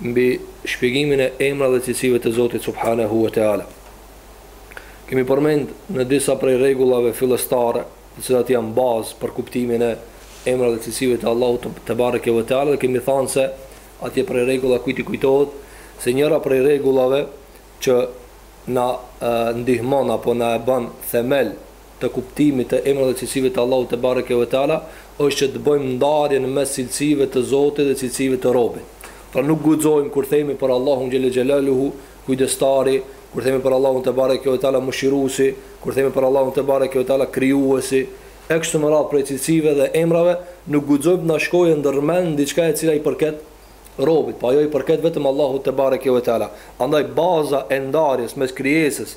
mbi shpjegimin e emra dhe cilësive të Zotit subhanahu wa taala. Kemi përmend në disa prej rregullave fillestare, të cilat janë bazë për kuptimin e emra dhe cilësive të Allahut te bareke ve teala dhe kemi thanë se atje prej rregulla kujt i kujtohet se njëra prej rregullave që na ndihmon apo na e ban themel të kuptimit të emrave dhe cilësive të Allahut te bareke ve teala është që të bëjmë ndarjen mes cilësive të Zotit dhe cilësive të robit. Pra nuk guxojmë kur themi për Allahun xhelle xhelaluhu Kujdestari, kur themi për Allahun te bareke ve teala Mëshiruesi, kur themi për Allahun te bareke ve teala Krijuesi, e kështu me radhë prej cilësive dhe emrave, nuk guxojmë të na shkojë ndër mend diçka e cila i përket robit, po ajo i përket vetëm Allahut te bareke ve teala. Andaj baza e ndarjes mes krijesës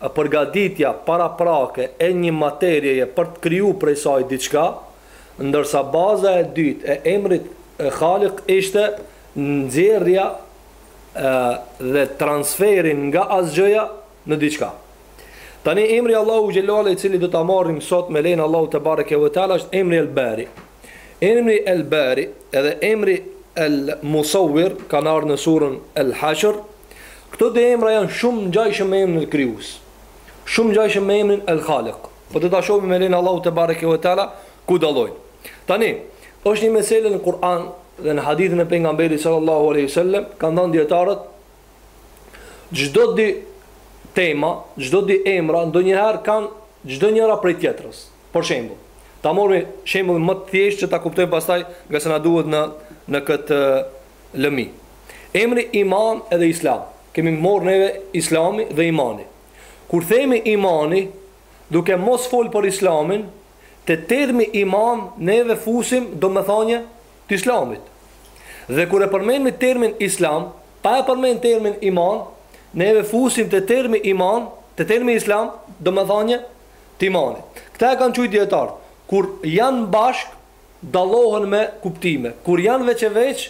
përgatitja paraprake e një materieje për të kriju prej saj diçka, ndërsa baza e dytë e emrit Khalik ishte nxjerrja dhe transferi nga asgjëja në diçka. Tani emri i Allahut xhelaluhu i cili do ta marrim sot me lejen e Allahut te bareke ve teala është emri El Bari. Emri El Bari edhe emri El Musawwir kanë ardhur në surën El Hashr Këto dy emra janë shumë ngjajshëm me emrin Krijues. Shumë ngjajshëm me emrin El Khaliq. Po do ta shohim me lejen e Allahut te bareke ve teala ku dallojnë. Tani, është një meselë në Kur'an dhe në hadithin e pejgamberit sallallahu alaihi wasallam kanë thënë dijetarët çdo dy tema, çdo dy emra ndonjëherë kanë çdo njëra prej tjetrës. Për shembull, ta marrim shembullin më të thjeshtë që ta kuptojmë pastaj ngase na duhet në në këtë lëmi. Emri iman edhe islam, kemi marrë neve islami dhe imani. Kur themi imani, duke mos folë për islamin, te termi iman neve fusim domethënie të islamit. Dhe kur e përmendmi termin islam, pa e përmend termin iman, neve fusim te termi iman, te termi islam, domethënie të imanit. Këtë e kanë qujtë dijetarët, kur janë bashkë, dallohen me kuptime, kur janë veç e veç,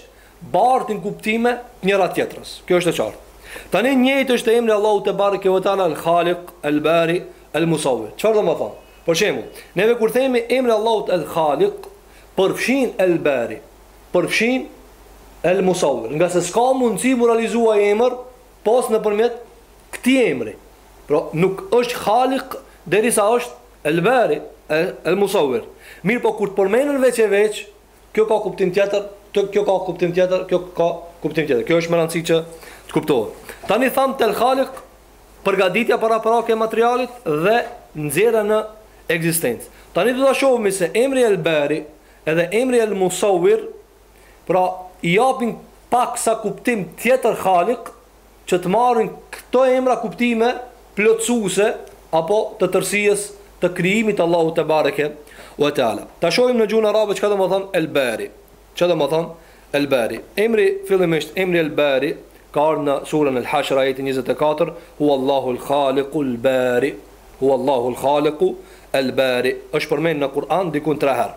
bartin kuptime të njëra-tjetrës. Kjo është e qartë. Tani njëjtë është te emri i Allahut te bareke ve teala El Khalik, El Bari, El Musawwir. Çfarë domethënë? Për shembull, neve kur themi emri i Allahut El Khalik, përfshin El Bari, përfshin El Musawwir, ngase s'ka mundësi m'u realizu ai emër pos nëpërmjet këtij emri. Pra, nuk është Khaliq derisa është El-Bari, El-Musawwir. Mirëpo kur të përmenden veç e veç, kjo ka kuptim tjetër, kjo ka kuptim tjetër, kjo ka kuptim tjetër. Kjo është me rëndësi që të kuptohet. Tani thamë te El Khaliq, përgatitja paraprake e materialit dhe nxjerrja në ekzistencë. Tani do ta shohim se emri El-Bari edhe emri El-Musawwir Pra, i japin paksa kuptim tjetër Khalik, që të marrin këto emra kuptime plotësuese apo të tërësisë të krijimit të Allahut te bareke ve teala. Ta shohim në gjuhën arabe çka do të thotë El Bari. Çka do të thotë El Bari? Emri fillimisht, emri El Bari ka ardhur në surën El Hashr ajeti 24, Huwa Allahu El Khaliku El Bari. Huwa Allahu El Khaliku El Bari. Është përmend në Kur'an diku tre herë.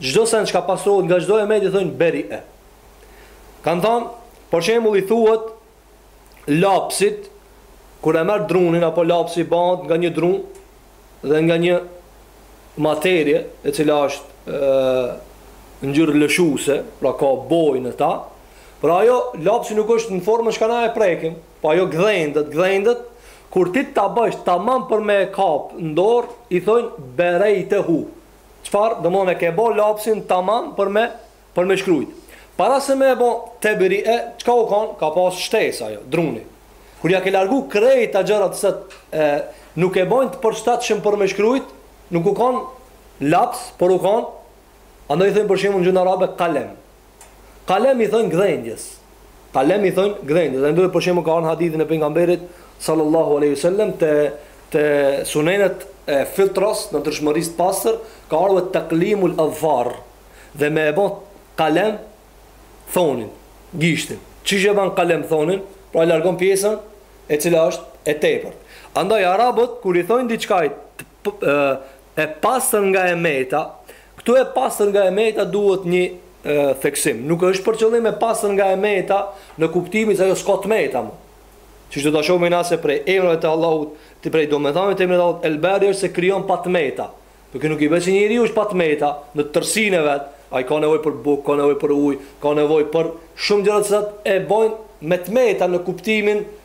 çdo send çka pastrohet nga çdo e metë i thojnë beri e. Kanë thonë, për shembull i thuhet lapsit, kur e merr drunin, apo lapsi bëhet nga një drun dhe nga një materje, e cila është e, ngjyrë lëshuse, pra ka bojë në ta, pra ajo lapsi nuk është në formën çka na e prekim, pa po ajo gdhendet, gdhendet, kur ti ta bëjsh tamam për me kap në dorë, i thojnë berejtehu. Çfarë domethonë e ke bo lapsin tamam për me për me shkrujt para se me e bo teberi e çka u kon ka pas shtesë ajo druni kur ja ke largu krejt ato gjërat se nuk e bojnë të përshtatshëm për me shkrujt nuk u kon laps por u kon andaj i thojnë për shembull në gjuhën arabe kalem Kalem i thonë gdhendjes. Kalem i thonë gdhendjes. Dhe ndër për shembull ka në hadithin e pejgamberit, sallallahu aleyhi sallem, të, të sunenet e fitrës, natyrshmërisë pastër, ka ardhë taklimul edhfar. Dhe me e bon kalem, thonin, gishtin. Qi e ban kalem, thonin, pra e largon pjesën, e cila është e tepërt. Andaj, arabët, kur i thonë diçkaje, e pastër nga e meta, këtu e pastër nga e meta duhet një e, theksim. Nuk është për qëllim e pastër nga e meta në kuptimin se ajo s'ka të meta më. Siç do ta shohim më pas prej emrave të Allahut, prej domethënieve të emrit të Allahut, el bari është se krijon pa të meta. Por kjo nuk i bie se njeriu është pa të meta, në tërësinë e vet, ai ka nevojë për bukë, ka nevojë për ujë, ka nevojë për shumë gjëra që e bojnë me të meta në kuptimin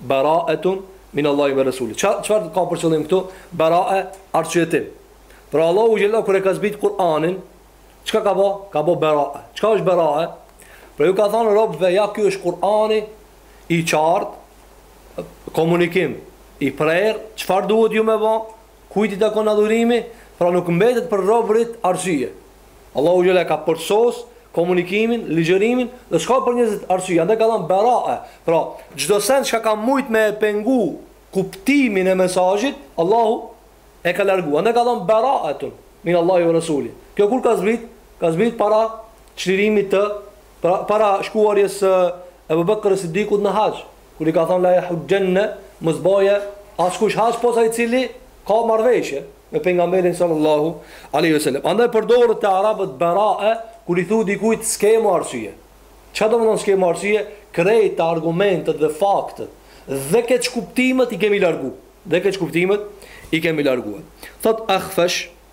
Baraetun min Allahi ve Resulih. Ça, çfarë ka për qëllim këtu? Barae, arsyetim. Pra Allahu Xhelle kur e ka zbrit Kur'anin, çka ka bo? Ka bo berae. Çka është berae? Pra ju ka thonë robëve, ja ky është Kur'ani i qartë, komunikim i prerë, çfarë duhet ju me bo? Kujt i takon adhurimi? Pra nuk mbetet për robërit arsye. Allahu Xhelle e ka përsos komunikimin, ligjërimin dhe s'ka për njerëzit arsye. Andaj ka dhënë berae. Pra, çdo send çka ka mujt me e pengu kuptimin e mesazhit, Allahu e ka largu. Andaj ka dhënë beraetun min Allahi wa rasuli. Kjo kur ka zbrit? Ka zbrit para çlirimit të para, para shkuarjes së Ebu Bekr Siddiqut në haxh. kur i ka thënë la jahuxhenne mos bëjë askush haxh pos ai i cili ka marrëveshje me pejgamberin sallallahu alaihi wasallam andaj përdoret te arabët berae kur i thu dikujt s'ke më arsye çka do me thonë s'ke më arsye krejt argumentet dhe faktet dhe keqkuptimet i kemi largu dhe keqkuptimet i kemi larguar thotë ahfesh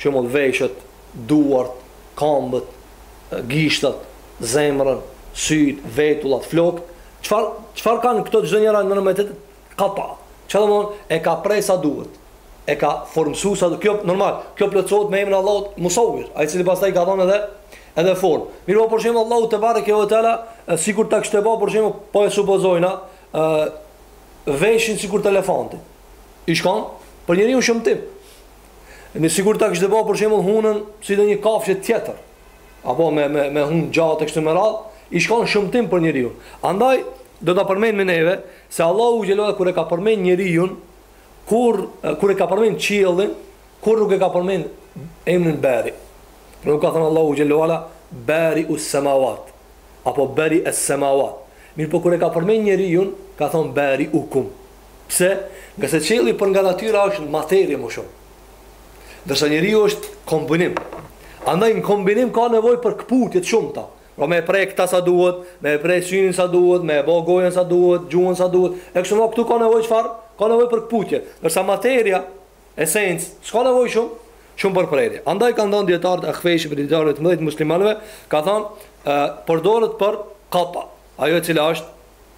Që më veshët, duart, këmbët, gishtat, zemrën, sytë, vetullat, flokët, çfarë, çfarë kanë këto çdo njëra në me tjetër? Kata. Çfarë do me thonë? E ka pre sa duhet. E ka formësu sa duhet. Kjo normal, kjo plotësohet me emrin e Allahut Musawwir, ai i cili pastaj ka dhënë edhe edhe formë. Mirëpo për shembull Allahu tebareke ve teala, sikur ta kishte bërë për shembull, po e supozojna, ë veshin sikur të elefantit. I shkon për njeriu shëmtim. Sikur ta kishte bë për shembull hunën si ndonjë kafshë tjetër. Apo me me me hun të gjatë e kështu me radhë, i shkon shumtim për njeriu. Andaj do ta përmendim neve se Allahu xhele ve ala kur e ka përmend njeriun, kur kur e ka përmend qiellin, kur nuk e ka përmend emrin Bari. Pra nuk ka thënë Allahu xhele ve ala Bari us samawat apo Bari as samawat. Mirëpo kur e ka përmend njeriun, ka thënë Bariukum. Pse? Ngase qielli për nga natyra është materie më shumë. Ndërsa njeriu është kombinim. Andaj në kombinim ka nevojë për këputje të shumta. Pra me pre këta sa duhet, me pre synin sa duhet, me bë gojën sa duhet, gjuhën sa duhet. E kështu më këtu ka nevojë çfarë? Ka nevojë për këputje. Ndërsa materia, esencë, s'ka nevojë shumë, shumë për prerje. Andaj kanë thënë dietarët, Ahfeshi prej dietarëve të mëdhenj të muslimanëve, ka thënë, ë, përdoret për kata, ajo e cila është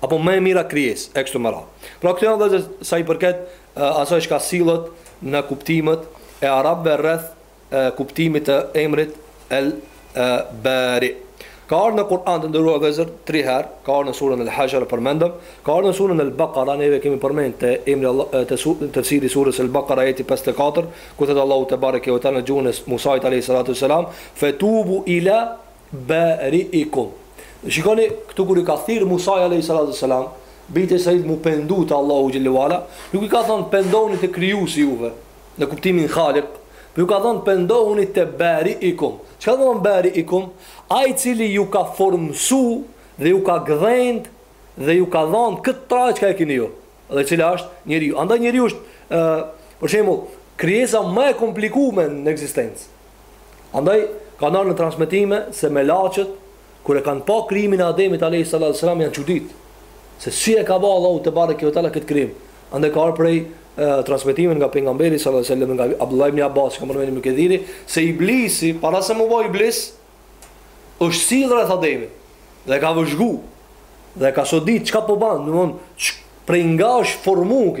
apo më e mira krijesë e kështu me radhë. Pra këto janë vëllezër sa i përket asaj çka sillet në kuptimet e arabëve rreth kuptimit të emrit El Bari. Ka ardhur në Kur'an të nderuar vëllezër 3 herë, ka ardhur në surën El Hashr e përmendëm, ka ardhur në surën El Bakara, neve kemi përmend te emri Allah te su, tefsiri i surës El Bakara ajeti 54, ku thotë Allahu tebareke ve teala në gjuhën e Musait alejhi salatu selam, fetubu ila bariikum. Dhe shikoni këtu kur i ka thirr Musai alejhi salatu selam, bijtë e Israilit m'u pendu te Allahu xhele ve ala, nuk i ka thënë pendoni te krijuesi i juve në kuptimin halik, por ju ka thënë pendohuni te bariikum. Çka do me thonë bariikum? Ai i cili ju ka formësu dhe ju ka gdhend dhe ju ka dhënë këtë trajtë që e keni ju. Dhe cila është njeriu. Andaj njeriu është ë për shembull krijesa më e komplikume në ekzistencë. Andaj, kanë ardhur në transmetime se melaqet, kur e kanë pa krijimin e Ademit alejhi salatu selam janë çudit se si e ka ba Allahu tebareke ve teala këtë krijim. Andaj ka ardhur prej transmetimit nga pejgamberi sallallahu alejhi wasallam nga Abdullah ibn Abbas, ka marrë Ibn Kethiri, se iblisi para se mu ba iblis është sill rreth Ademit dhe ka vëzhgu dhe ka sodit çka po ban, domthon prej nga është formuar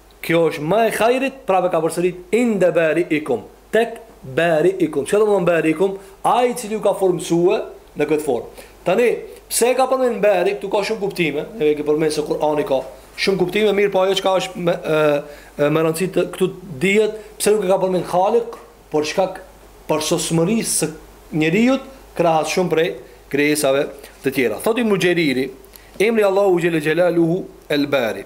Kjo është ma e hajrit, prap e ka përsërit inde bari'ikum, tek bari'ikum. Çka domethanë bari'ikum? Ai i cili ju ka formësue në këtë formë. Tani, pse e ka përmend bari, këtu ka shumë kuptime, e ke përmend se Kur'ani ka shumë kuptime, mirëpo ajo çka është me e, e me rëndësi të këtu dihet, pse nuk e ka përmend Khalik, për shkak përsosmërisë së njeriut krahas shumë prej krijesave të tjera. Thotë Ibn Xheriri, emri Allahu xhel xelaluhu el bari.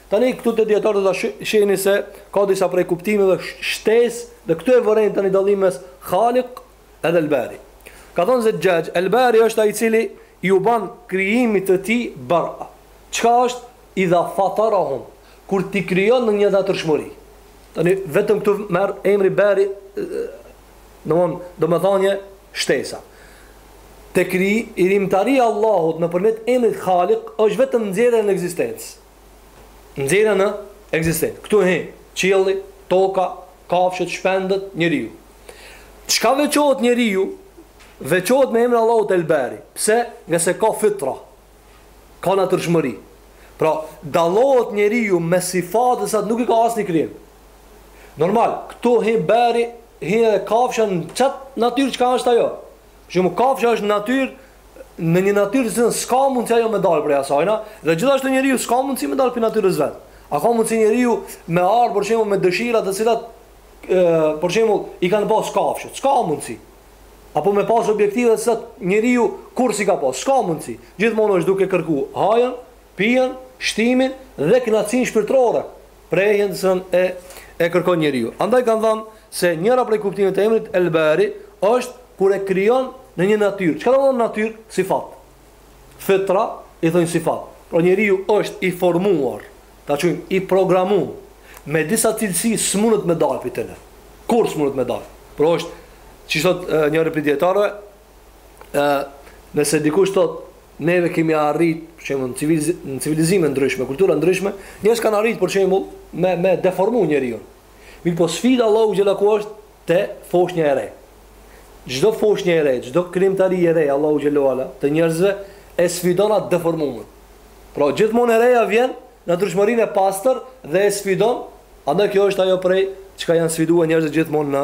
Tani këtu te dijetarët do ta shihni se ka disa prej kuptimeve shtesë dhe këtu e vërejnë tani dallimin mes Khaliq edhe El Bari. Ka thënë Zexhaxh, El Bari është ai i cili iu ban krijimit të tij Bara. Çka është? Idha fatarahum, kur ti krijon në një natyrshmëri. Tani vetëm këtu merr emri Bari domthon domethënie shtesë. Te krijimtaria e Allahut nëpërmjet emrit Khaliq është vetëm nxjerrja në ekzistencë. nxjerrja në ekzistencë. Këtu hin qielli, toka, kafshët, shpendët, njeriu. Çka veçohet njeriu? Veçohet me emrin Allahut El Bari. Pse? Ngase ka fitra. Ka natyrshmëri. Pra, dallohet njeriu me sifate që nuk i ka asnjë krijim. Normal, këtu hin bari, hin edhe kafsha n', çat natyrë çka është ajo? Për shembull kafsha është në natyrë, në një natyrë që s'ka mundësi ajo me dalë prej asajna, dhe gjithashtu njeriu s'ka mundësi me dalë prej natyrës vet. A ka mundësi njeriu me ardhur për shembull me dëshira të cilat ë për shembull i kanë pas kafshët? S'ka mundësi. Apo me pas objektive të cilat njeriu kurrë s'i ka pas, s'ka mundësi. Gjithmonë është duke kërku hajën, pijen, shtimin dhe kënaqësinë shpirtërore. Prehjen e kërkon njeriu. Andaj kanë thënë se njëra prej kuptimeve të emrit El Bari është kur e krijon në një natyrë. Çka domethanë natyrë? Sifat. Fitra i thojnë sifat. Pra njeriu është i formuar, ta quajmë i programum me disa cilësi s'mundet me dalë prej tyre. Kurrë s'mundet me dalë. Por është, qysh thotë njëri prej dijetarëve, ë nëse dikush thotë neve kemi arrit për shembull në civiliz në civilizime ndryshme, kultura ndryshme, njerëz kanë arrit për shembull me me deformu njeriun. Mirëpo sfida e Allahut xhele ku është te foshnja e re. Çdo foshnje e re, çdo krijimtari e re Allahu xhele ve ala të njerëzve e sfidon atë deformimin. Pra gjithmonë e reja vjen në natyrshmërinë e pastër dhe e sfidon, andaj kjo është ajo prej çka janë sfiduar njerëzit gjithmonë në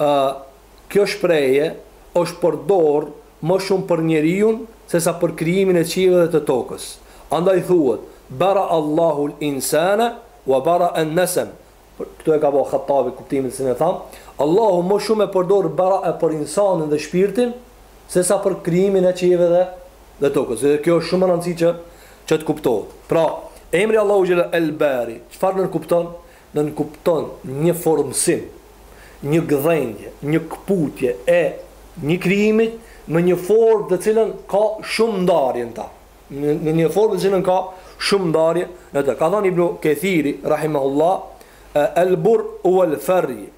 ë Kjo shprehje është përdorë më shumë për njeriun sesa për krijimin e qiellit dhe të tokës. Andaj thuhet, Bara'a Allahu l-insane wa bara'a an-nasam. Këtu e ka Khattabi kuptimin siç e thamë, Allahu më shumë e përdorë Bara'e për insanin dhe shpirtin sesa për krijimin e qiellit dhe dhe tokës. Dhe kjo është shumë e rëndësishme që që të kuptohet. Pra, emri Allahut xhel-le el-Bari, çfarë nënkupton? nënkupton një formësim, një gdhendje, një këputje e një krijimit në një formë të cilën ka shumë ndarje në ta. Në një formë të cilën ka shumë ndarje në të. Ka thënë Ibnu Kethiri, rahimahullah, el-ber'u el-ferju,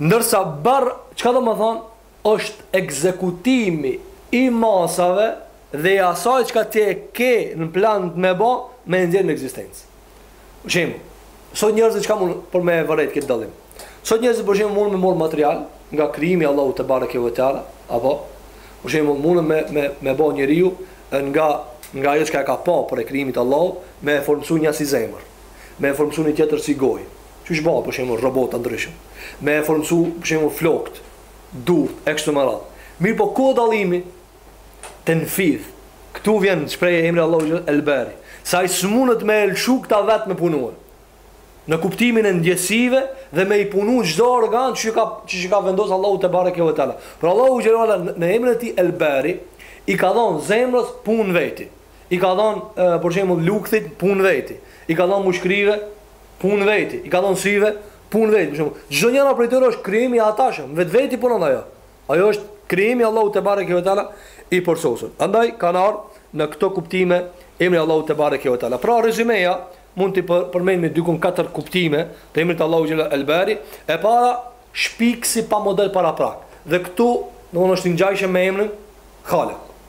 Ndërsa bar çka do me thonë është ekzekutimi i masave dhe i asaj çka ti e ke në plan me ba me e nxjerr në ekzistencë. Për shembull, sot njerëzit çka mund për me e vërejt këtë dallim. Sot njerëzit për shembull mund me marr material nga krijimi i Allahut te bareke ve teala, apo për shembull mund me me me ba njeriu nga nga ajo çka e ka pa për e krijimit të Allahut, me e formësu nja si zemër, me e formësu një tjetër si gojë. Qysh bëhet për shembull robota t'ndryshëm, me e formësu për shembull flokët, durt e kështu me radhë. Mirpo ku o dallimi? Tenfidh. Këtu vjen shprehja e emrit Allahut xhel el bari. Se ai s'munët me e lëshu këta vetë me punue. Në kuptimin e ndjesive dhe me i punu çdo organ që ka që që ka vendos Allahu te bareke ve teala. Po Allahu xhel ve teala në emrin e tij el bari i ka dhënë zemrës punë veti. I ka dhënë, për shembull, lukthit punë veti, i ka dhënë mushkërive punë veti, i ka dhënë syve punë veti, për shembull. Çdo njëra prej tyre është krijim i atashëm, vetveti punon ajo. Ajo është krijim i Allahut tebareke ve teala i përsosur. Andaj kanë ardhur në këto kuptime emri i Allahut tebareke ve teala. Pra rezymeja mund të përmendim dikun katër kuptime të emrit Allahut xhel-le el bari. E para shpikësi pa model paraprak. Dhe këtu, domthonë është i ngjajshëm me emrin Khalik.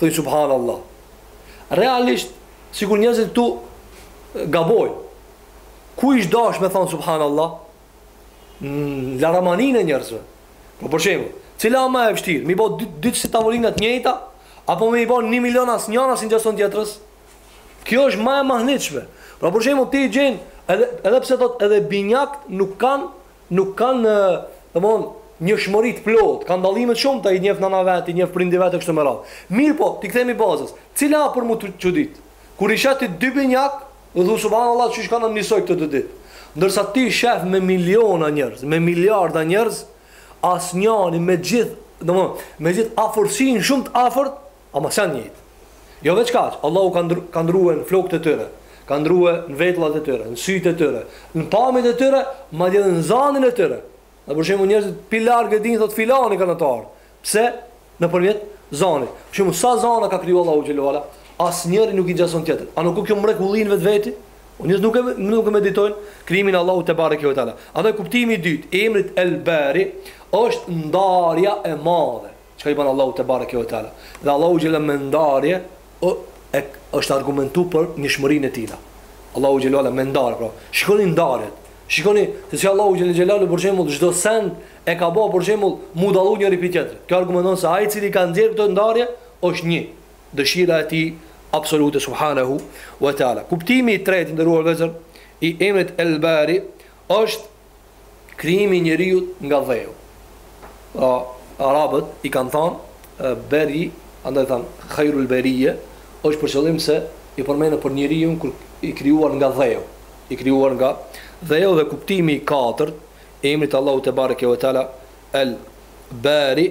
Thuj subhanallah. Realisht sikur njerëzit këtu gabojnë. Ku ish dash me thon subhanallah? Në laramanin e njerëzve. Po për shembull, cila ma e vështirë, me i bo dy dy si tavolina të njëjta apo me i bo 1 milion as njëra s'i ngjason tjetrës? Kjo është më e mahnitshme. Pra për shembull ti gjen edhe edhe pse thot edhe binjakt nuk kanë Nuk kanë, domthonë, njëshmëri të plotë, kanë dallime të shumta, i njeh nana vet, i njeh prindi i vet e kështu me radhë. Mirëpo, t'i kthehemi bazës, cila a për m'u çudit, kur i sheh ti dy binjak, thu subhanallah qysh kanë njësoj këta dy. Ndërsa ti sheh me miliona njerëz, me miliarda njerëz, asnjani me gjithë, domthonë, me gjithë afërsinë shumë të afërt, Ama s'janë njëjtë. Jo veç kaq, Allahu ka ndru, ka ndrue në flokët e tyre, ka ndrue në vetllat e tyre, në sytë e tyre, në pamjet e tyre, madje në zanin e tyre. Ne për shembull njerëzit, pi larg e dinë, thot filani kan tu ardh. Pse? Nëpërmjet zanit. Për shembull, sa zana ka kriju Allahu xhelle ve ala? Asnjëri nuk i gjason tjetrit. A nuk o kjo mrekulli n'vetveti? O njerëz nuk e, nuk e meditojnë krijimin e Allahut tebareke ve teala. Edhe kuptimi i dytë i emrit El Bari, është ndarja e madhe. Çka i ban Allahu tebareke ve teala. Dhe Allahu xhelle me ndarje ë e është argumentu për njëshmërinë e tina. Allahu xhelle ala me ndarje, pra. Shikoni ndarjet. Shikoni se si Allahu xhelle xhelaluhu për shembull çdo send e ka bë për shembull mu dallu njëri prej tjetrit. Kjo argumenton se ai i cili ka nxjerr këto ndarje është një dëshira e tij absolute subhanahu ve teala. Kuptimi i tretë nderuar vëllezër i emrit El Bari është Krijimi i njeriut nga dheu. Pra, arabët i kanë thanë beri, andaj thonë hajrul berije, është për qëllim se i përmendën për njeriun kur i krijuar nga dheu, i krijuar nga dheu dhe kuptimi i katërt i emrit të Allahut tebareke ve teala El Bari,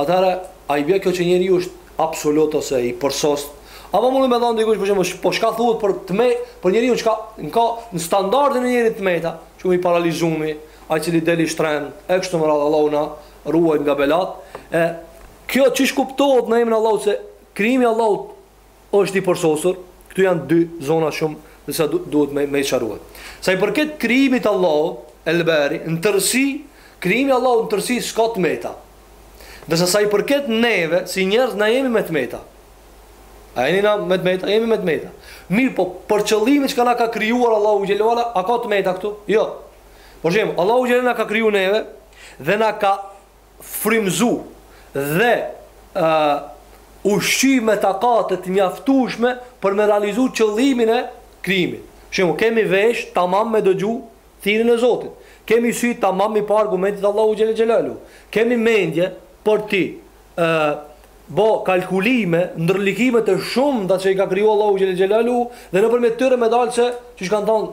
atëherë a i bie kjo që njeriu është absolut ose i përsost? Apo mund me thonë dikush për shembull, po çka thuhet për të met, për njeriu çka ka në standardin e njeriut të meta, qe i paralizumi, ai i cili del i shtremt, e kështu me radhë Allahu na ruaj nga belat, e kjo çish kuptohet në emrin e Allahut se krijimi i Allahut është i përsosur, këtu janë dy zona çka duhet me, me i sqaru. Sa i përket krijimit të Allahut, El Bari, në tërësi, krijimi i Allahut në tërësi s'ka të meta. Dhe sa, sa i përket neve, si njerëz, na jemi me të meta. A jemi na me të meta? Jemi me të meta. Mirëpo, për qëllimin që ka na ka krijuar Allahu xhelle ve ala, a ka të meta këtu? Jo. Për shembull, Allahu xhelle ve ala na ka kriju neve dhe na ka frymëzu dhe ushqy me takate të mjaftueshme për me realizu qëllimin e krijimit. Për shembull, kemi veshë tamam me dëgju thirrjen e Zotit, kemi sy tamam me pa argumentet e Allahut xhelle xhelaluhu, kemi mendje për t'i bo kalkulime, ndërlikime të shumta që i ka kriju Allahu xhelle xhelaluhu dhe nëpërmjet tyre me dalë se, siç kanë thënë,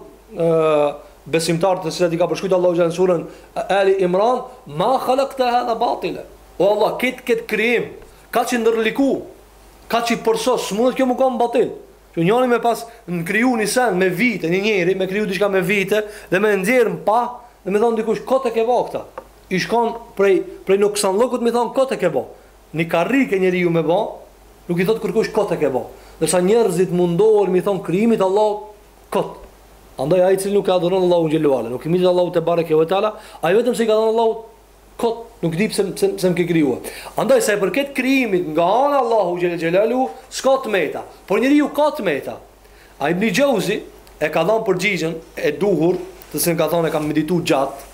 besimtarët të cilët i ka përshkrujt Allahu xhelle në surën Ali Imran, ma khalakte hadha batile. O Allah, këtë këtë krijim, kaq i ndërlikun, kaq i përsos, s'mundet kjo me kan batil. Që njani me pas kriju një sen me vite, një njeri me kriju diçka me vite, dhe me nxjerr në pah, dhe me thonë dikush, kot e ke ba këta. I shkon prej, prej nuk sanë lëkut, me thonë kot e ke ba. Një karrike njeriu me ba, nuk i thotë kërkush kot e ke ba. Ndërsa njerëzit mundohen, me thonë krijimit të Allahut, Kot. Andaj ai i cili nuk e adhuron Allahun xhelle ve ala, nuk i bindet Allahut tebareke ve teala, ai vetëm se i ka thënë Allahut kot, nuk di pse pse pse më ke krijuar. Andaj sa i përket krijimit nga ana Allahu xhelle xhelaluhu, s'ka të meta. Por njeriu ka të meta. A Ibn Xheuzi e ka dhënë përgjigjen e duhur, të cilën ka thënë e kam medituar gjatë,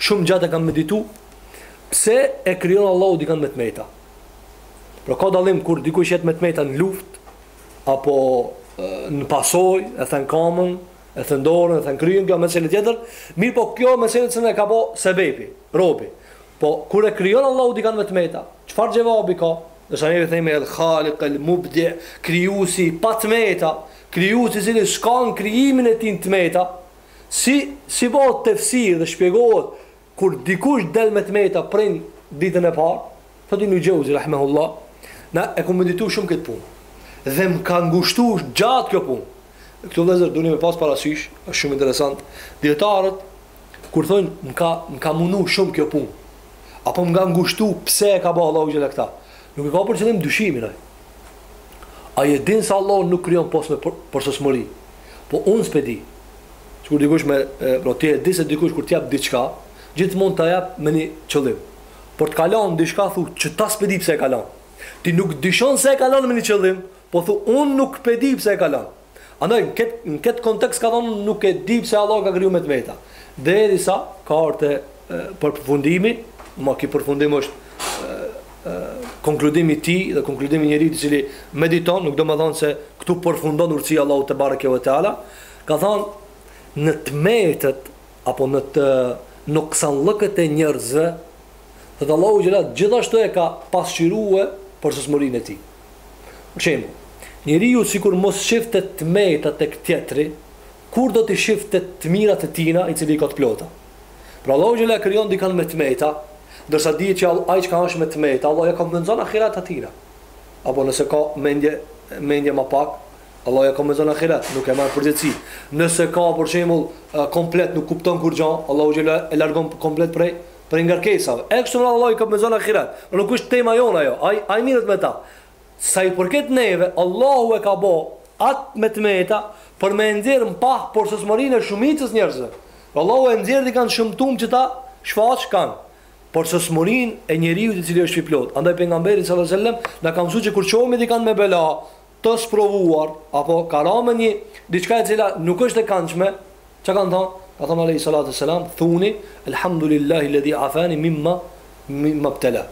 shumë gjatë e kam medituar pse e krijon Allahu dikën me të meta. Pra ka dallim kur dikush jet me të meta në luftë, apo në pasoj, e then kamën, e then dorën, e then kryen, kjo mesele tjetër, mirëpo kjo mesele të cilën e ka bo sebep, robi. Po, kur e krijon Allahu dikan me të meta, çfarë xhevabi ka? Derisa neve themi el khalik, el mubdi, krijuesi pa të meta, krijuesi i cili s'ka n'krijimin e tij të meta, si, si bëhet tefsir dhe shpjegohet, Kur dikush del me t'meta prej ditën e parë, thotë Ibn Xheuzi rahimehullah, unë e kom meditu shumë këtë punë dhe më ka ngushtu gjatë kjo punë. Këtu vëllezër duhet me pas parasysh, është shumë interesant, dietarët kur thonë më ka më ka munu shumë kjo punë, apo më ka ngushtu pse e ka bo Allahu xhelle këta. Nuk e ka për qëllim dyshimin ai. Ai e din se Allahu nuk krijon pos me përsosmëri. Po unë s'pe di. Sikur dikush me, pra ti e di se dikush kur të jep diçka, gjithmonë ta jep me një qëllim. Por të ka lanë diçka, thu, këta s'pe di pse e ka lanë. Ti nuk dyshon se e ka lanë me një qëllim, po thu, unë nuk pe di pse e ka lanë. Andaj, në këtë, në këtë kontekst ka thonë, nuk e di pse Allahu ka kriju me të meta. Dhe derisa ka ardhë te përfundimi, ama ky përfundim është konkludimi i tij dhe konkludimi i njeriut i cili mediton, nuk do me thonë se këtu përfundon urtësia e Allahut tebareke ve teala, Ka thënë, Në të mejtat apo në të noksanllëkët e njerëzve, thotë Allahu xhelle, gjithashtu e ka pasqyrue përsosmërinë e tij. Për shembull, njeriu sikur mos t'i shifte të mejtat tek tjetri, kur do t'i shifte të mirat e tina, i cili i ka të plota. Pra Allahu xhelle krijon dikën me të mejta, ndërsa dihet që ai çka është me të mejta, Allahu ia kompenzon n'ahiret atina. Apo nëse ka mendje, mendje më pak, Allahu ia kompenzon n'ahiret, nuk e merr n'përgjegjësi. Nëse ka, për shembull, komplet nuk kupton kurgjo, Allahu xhelle e largon komplet prej, prej ngarkesave. E kështu me Allahu ia kompenzon n'ahiret. Ne nuk është tema jonë ajo, ai, ai merret me ta. Sa i përket neve, Allahu e ka bo atë me të meta për me nxjerrë në pah përsosmërinë e shumicës së njerëzve. Allahu e nxjerr dikan të shëmtum që ta shfaqë përsosmërinë e njeriut i cili është i plotë. Andaj pejgamberi sallallahu alaihi wasallam na ka mësuar që kur shohim dikan me bela, të sprovuar, apo ka ra me nji diçka e cila nuk është e këndshme, çka kanë thonë, ka thonë alejhi salatu ve selam, thuni, elhamdulillahi lledhi afani mimma mimma btela,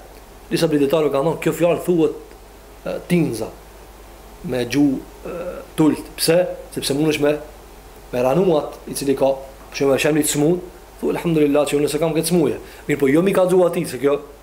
disa prej dijetarëve kanë thonë, kjo fjalë thuhet tinza, me zë t'ult, pse, sepse mundesh me, me randu atë, i cili ka, për shembull e sheh nji të smut, thu, elhamdulillahi që unë s'e kam këtë smundje, mirë po jo me ia thonë atij, se kjo,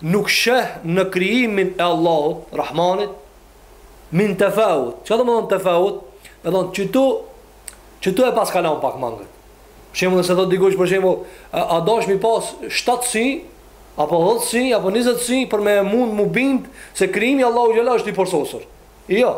Nuk sheh në krijimin e Allahut, Rahmanit, min tefawut. Çka do të thonë tefawut? Do të thonë qytu qytu e paska lanë pak mangët. Për shembull, nëse thotë dikush për shembull, a, a dosh mi pas shtat sy apo 10 sy apo 20 sy për me mund mu bind se krijimi Allahut xhele është i përsosur. Jo.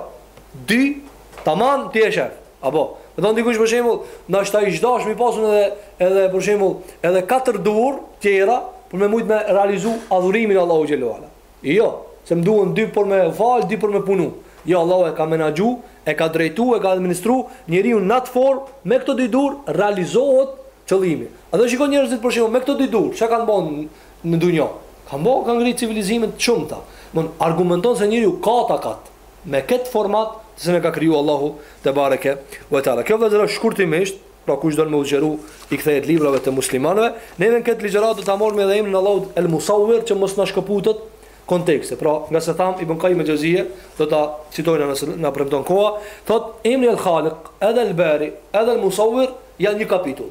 Dy, tamam ti me shef. Apo, me thonë dikush për shembull, ndoshta a dosh mi pasun edhe edhe për shembull, edhe katër dur tjera për me mujt me realizu adhurimin e Allahut xhele ve ala. Jo, se më duhen dy për me fal, dy për me punu. Jo, Allahu e ka menaxhu, e ka drejtu, e ka administru, njeriu në atë formë, me këto dy dur realizohet qëllimi. Edhe shiko njerëzit për shembull me këto dy dur, çka kanë bën në dunja kan bo kan ngrit civilizime të shumta domon argumenton se njeriu ka takat me kët format të cilën e ka kriju Allahu tebareke ve teala kjo vëllezër është shkurtimisht pra kush don me u zgjeru i kthehet librave të muslimanëve neve në kët ligjëratë do ta morrim edhe emrin e Allahut el musawwir që mos na shkëputet konteksti. Pra, ngase tham Ibn Qayyim al-Jauziye, do ta citojnë nëse na premton koha, thot emri al-Khaliq, edhe al-Bari, edhe al-Musawwir janë një kapitull.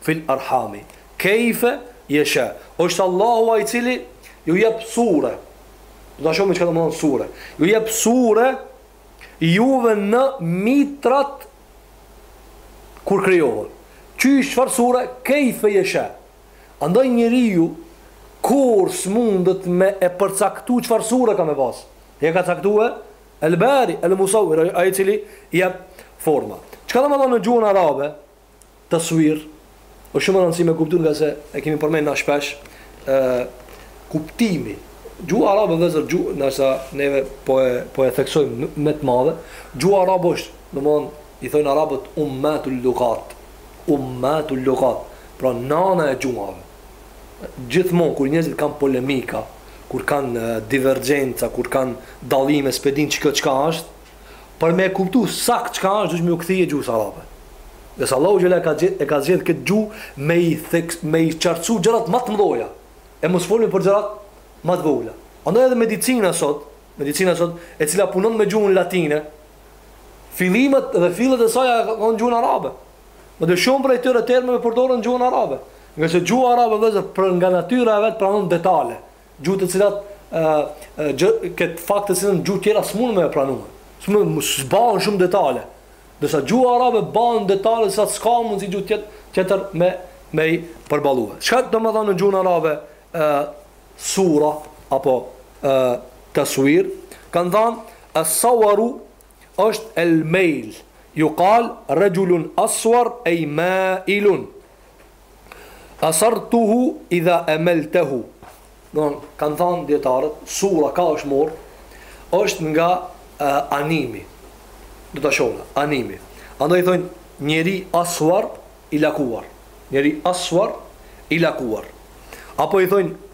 Fil arhami kejfe jesha, është Allahu ai i cili ju jep sure, do ta shohim çka do të thonë sure, ju jep sure juve në mitrat kur krijoheni. Qysh çfarë sure kejfe jesha. Andaj njeriu kur s'mundet me e përcaktu çfarë sure ka me pas. Ja ka caktue El Bari, El Musawwir, ai i cili jep forma. Çka do të thonë në gjuhën arabe? Taswir, është shumë e rëndësishme me kuptu ngase e kemi përmend na shpesh ë kuptimi. Gjuha arabe vllezër gjuhë, ndërsa neve po e po e theksojmë me të madhe, gjuha arabe është, domthonë i thonë arabët ummatul lughat. Ummatul lughat, pra nana e gjuhave. Gjithmonë kur njerëzit kanë polemika, kur kanë divergjenca, kur kanë dallime, s'pe dinë çka çka është, Për me e kuptu saktë çka është, duhet me iu kthy gjuhës arabe. Derisa Allahu xhele ka e ka zgjedh këtë gjuhë me i theks, me i qartësu gjërat më të mëdha. E mos folim për gjërat më të vogla. Andaj edhe medicina sot, medicina sot, e cila punon me gjuhën latine, fillimet dhe fillet e saj i ka në gjuhën arabe. Madje shumë prej tyre termeve përdoren në gjuhën arabe. Ngase gjuha arabe vllezër për nga natyra e vet pranon detale. Gjuhë të cilat këtë fakt të cilin gjuhët tjera s'mundën me e pranue. S'mundën, s'banë shumë detale. Ndërsa gjuha arabe banë detale sa s'ka mundësi gjuhë tjetër, tjetër me, me i përbalue. Çka do me thanë në gjuhën arabe e, sura apo e, tesuir? Kanë thanë, e sawaru është el mail. Jukalu rexhulun aswar e i mailun. Asartuhu idha emeltehu. Kanë thanë djetarët, sura ka është morë, është nga uh, animi. Do ta shohim, animi. Andaj i thonë, njeri aswar i lakuar. Njeri aswar i lakuar. Apo i thonë,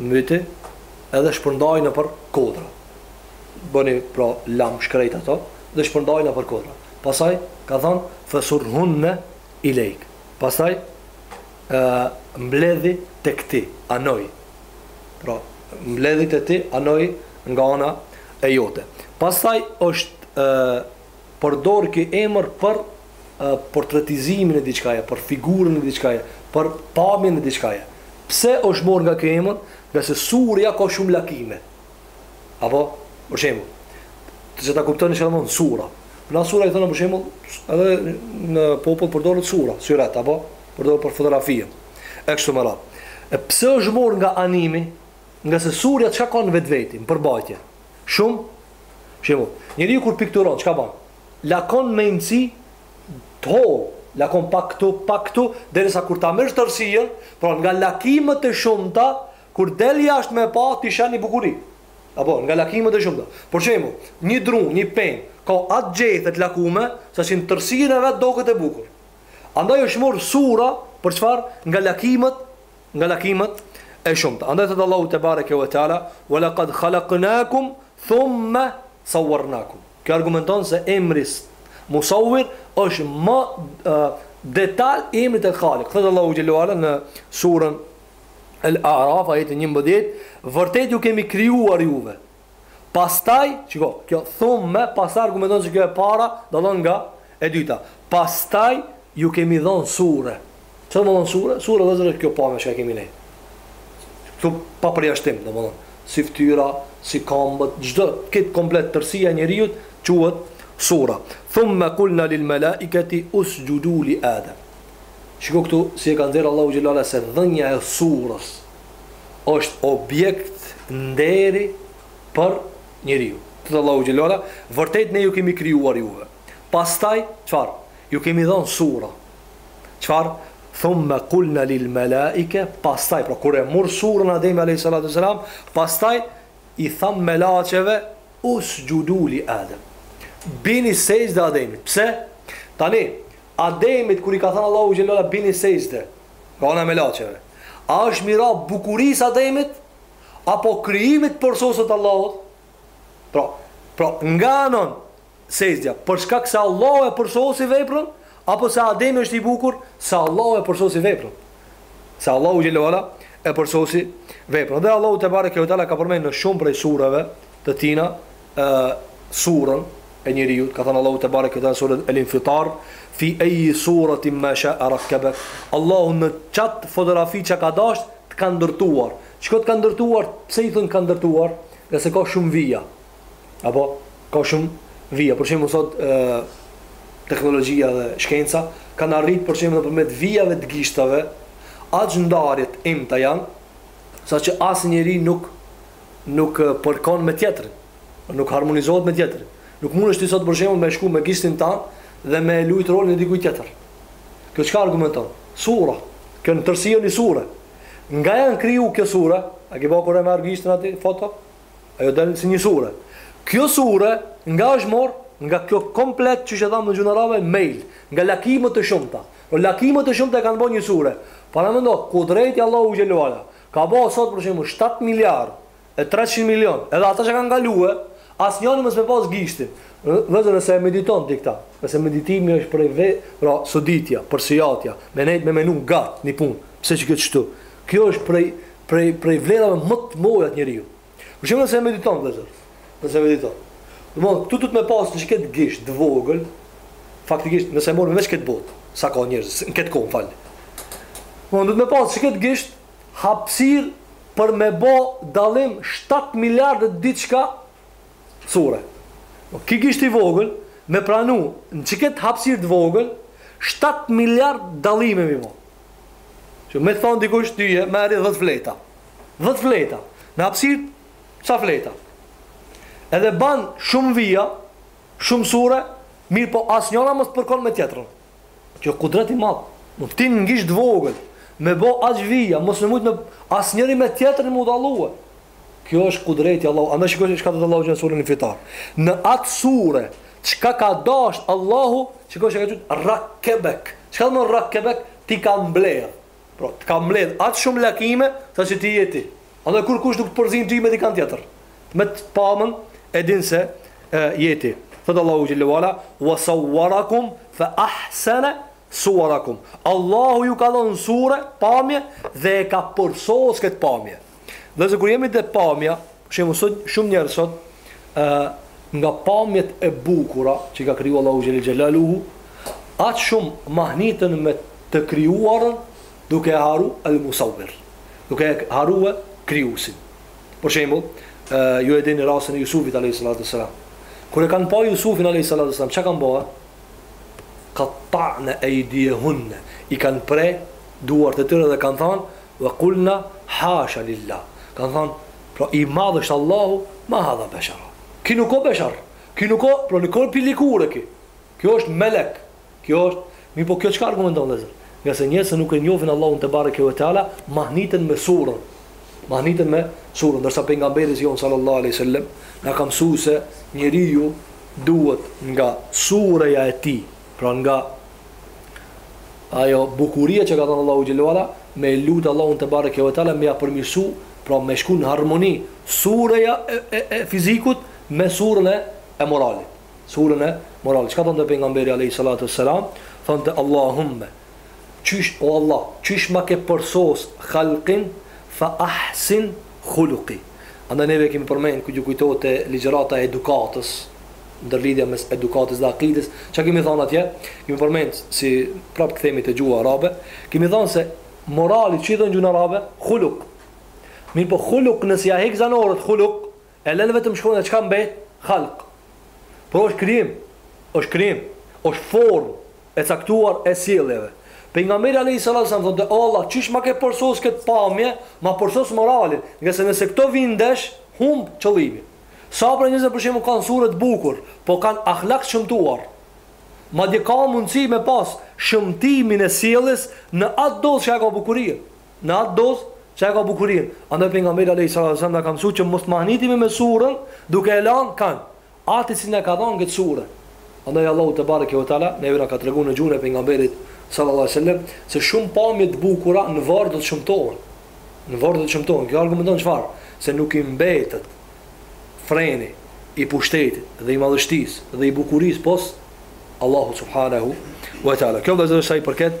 Mbyti edhe shpërndaji nëpër kodra. Bëni pra lamsh krejt ato dhe shpërndaji nëpër kodra. Pastaj ka thënë fesurhunne ilejk. Pastaj ë mblidhi tek ti, anoji. Pra, mblidhi te ti, anoji nga ana e jote. Pastaj është ë përdorë ky emër për portretizimin e diçkaje, për figurën e diçkaje, për pamjen e diçkaje. Pse është marrë nga ky emër? Ngase surja ka shumë lakime. Apo, për shembull, të që ta kuptoni çfarë do të thotë sura. Ne sura i thonë për shembull, edhe në popull përdoret sura, syret apo përdoret për fotografi. E kështu me radhë. E pse është marrë nga animi? Ngase surja çka ka në vetvete, në përmbajtje. Shumë, shembull, njeriu kur pikturon, çka bën? Lakon me inci të hollë, lakon pak këtu, pak këtu, derisa kur ta merrsh tërësinë, pra nga lakimet e shumta, kur del jashtë me pa, ti sheh një bukuri. Apo, nga lakimet e shumta. Për shembull, një dru, një pemë, ka aq gjethe të lakume, saqë në tërësinë e vet doket e bukur. Andaj është marrë sura, për çfarë? Nga lakimet, nga lakimet e shumta. Andaj thotë Allahu tebareke ve teala, "Wa laqad khalaqnakum thumma sawwarnakum." Kjo argumenton se emri Musawwir është më detal i emrit El Khaliq. Thotë Allahu xhele ve ala në surën El A'raf ajeti njëmbëdhjetë, Vërtet ju kemi krijuar juve. Pastaj, shiko, kjo thumme pastaj argumenton se kjo e para dallon nga E dyta, pastaj ju kemi dhënë sure. Çfarë do të thotë sure? Sure vëllezër është kjo pamja çka e kemi ne. Këtu pa përjashtim, domethënë, si fytyra, si këmbët, çdo kejt komplet tërësia e njeriut quhet sura. Thumma kulna lil malaikati usjudu li Adam. Shiko këtu si e ka nxjerr Allahu xhele ve ala se dhënia e surës është objekt nderi për njeriun. Thotë Allahu xhele ve ala, vërtet ne ju kemi krijuar juve. Pastaj çfarë? Ju kemi dhënë sura. Çfarë? Thumme kulne lil melaike, pastaj, pra kur e mur surën Ademi alayhi salatu selam, pastaj i thamë melaqeve usxhudu li Adem. Bini sexhde Ademit. Pse? Tani, Ademit kur i ka thënë Allahu xhele ve ala bini sexhde, nga ana melaqeve. A është mira bukurisë Ademit apo krijimit përsosët t'Allahut? Pra, pra nga anon Sexhdja, për shkak se Allahu e përsosi veprën, apo se Ademi është i bukur? Se Allahu e përsosi veprën. Se Allahu xhele ve ala e përsosi veprën. Dhe Allahu tebareke ve teala ka përmendur në shumë prej sureve të tina, ë surën e njeriut, ka thënë Allahu tebareke ve teala surën El-Infitar, fi ayi suratin ma sha'a rakkabak. Allahu në qat fotografi çka ka dashur të ka ndërtuar. Çka të ka ndërtuar? Pse i thon ka ndërtuar? Se ka shumë vija. Apo ka shumë vija, për shembull sot ë teknologjia dhe shkenca kanë arrit për shembull nëpërmjet vijave të gishtave, aq ndarje t'imta janë, saqë asnjë njeri nuk nuk përkon me tjetrin, nuk harmonizohet me tjetrin. Nuk mundesh ti sot për shembull me shku me gishtin tand dhe me lujt rolin e dikujt tjetër. Kjo çka argumenton? Sura. Kjo në tërësi është një sure. Nga janë kriju kjo sure? A ke bërë kur e merr gishtin aty foto? Ajo del si një sure. Kjo sure nga është marr? Nga kjo komplet që e thamë në gjuhën arabe, mail, nga lakimet të shumta. Në lakimet të shumta e kanë bo një sure. Paramendo, kudreti Allahut xhele ve ala, ka bo sot për shembull 7 miliard e 300 milion, edhe ata që kanë kalue, asnjani mos me pas gishtin. Vllazër nëse e mediton ti këta, nëse meditimi është prej ve, pra soditja, përsijatja, me nejt me menu gatë një punë, pse qe kështu. Kjo është prej Prej prej vlerave më të mëdha te njeriu. Për shembull nëse e mediton vëllazër, nëse e mediton. Domthonë këtu duhet me pas në qiket gisht të vogël, faktikisht nëse e morëm veç këtë botë, sa ka njerëz, në këtë kohë fal. Domthonë duhet me pas n'qiket gisht hapësirë për me bë dallim 7 miliardë diçka sure. Po ky gisht i vogël me pranu në qiket hapësirë të vogël 7 miliardë dallime me i bë. Qe me të thonë dikush tyje, merri dhetë fleta. Dhetë fleta. Në hapësirë, sa fleta. Edhe ban shumë vija, shumë sure, mirëpo asnjona mos të përkon me tjetrën. Kjo kudret i madh. Mun ti në një gisht t'vogël, me bo aq vija, mos me mujt asnjëri me tjetrin me u dallue. Kjo është kudreti i Allahut andaj shikoni çka thotë Allahu në surën Infitar. Në atë sure çka ka dashtë Allahu, shikoni çka ka thënë rakebek. Çka do të thotë rakebek? T'i ka mbledh. Pra, t'i ka mbledh atë shumë lakime sa që ti je ti. Andaj kurkush nuk të përzin ti me dikant tjetër. Me të pamen e din se e, je ti. Thotë Allahu xhelalu ala, "Wa sawwarakum fa ahsana suwarakum." Allahu ju ka dhënë sure pamje dhe e ka përsosur këtë pamje. Dhe se kur jemi te pamja, shohim sot, shumë njerëz sot, e, nga pamjet e bukura që ka kriju Allahu xhele xhelaluhu, aq shumë mahniten me të krijuarën duke e harru el musawir, duke e harru e krijusin. Për shembull, e, ju e dini rasën e Jusufit a.s. Kur e kanë pa Jusufin a.s. çka kanë bë? Katta'ne ejdijehunne, i kanë pre duart e tyre dhe kanë thanë, Wa kulna hasha lillah, kanë thënë, pra i madh është Allahu, ma hadha beshara, ky nuk o beshar, ky nuk o, pra nuk o pi likure ky, kjo është melek, kjo është, mirëpo kjo çka argumenton vëllezër? Nga se njerëzit nuk e njohin Allahun te bareke ve teala, mahniten me surën, mahniten me surën, ndërsa pejgamberi jon sallallahu alaihi wasallam na ka mësuar se njeriu duhet nga sureja e tij, Pra nga ajo bukuria që ka dhënë Allahu xhelalu ala me lut Allahun te bareke ve teala me ja përmirësu, pra me shku në harmoni sureja e, e, e fizikut me surën e, e moralit. Surën e moralit. Çka thonte pejgamberi alayhi salatu wassalam? Thonte Allahumme qysh o Allah qysh ma ke porsos khalqin fa ahsin khuluqi andaj neve e kemi përmend ku ju kujtohet te ligjërata e edukatës ndërlidhja mes edukatës dhe akides çka kemi thënë atje kemi përmend si prap kthehemi te gjuha arabe kemi thënë se morali ç'i thonë në gjuhën arabe khuluq mirëpo khuluq nëse ja hek zanoret khuluq E lënë vetëm shkronja çka mbet? Khalq. Pra është krijim, është krijim, është formë e caktuar e sjelljeve. Pejgamberi alejhi salatu vesselam thonte, O Allah, qysh ma ke porsos këtë pamje, ma porsos moralin, ngase nëse këto vijnë ndesh, humb qëllimi. Sa prej njerëzve për shembull kanë sure të bukur, po kanë ahlak të shëmtuar. Madje ka mundësi me pas shëmtimin e sjelljes në atë dozë që e ka bukurinë. Në atë dozë që e ka bukurinë. Andaj Pejgamberi alejhi salatu vesselam na ka mësuar që mos të mahnitemi me surën duke e lanë kan? Atë i cili na ka dhanë këtë sure. Andaj Allahu te bareke ve teala neve na ka treguar në gjuhën e Pejgamberit sallallahu alejhi ve sellem se shumë pamje të bukura në varr do të shëmtohen. Në varr do të shëmtohen. Kjo argumenton çfarë? Se nuk i mbetet froni i pushtetit dhe i madhështisë dhe i bukurisë pos Allahut subhanahu ve teala. Kjo vëllezër është sa i përket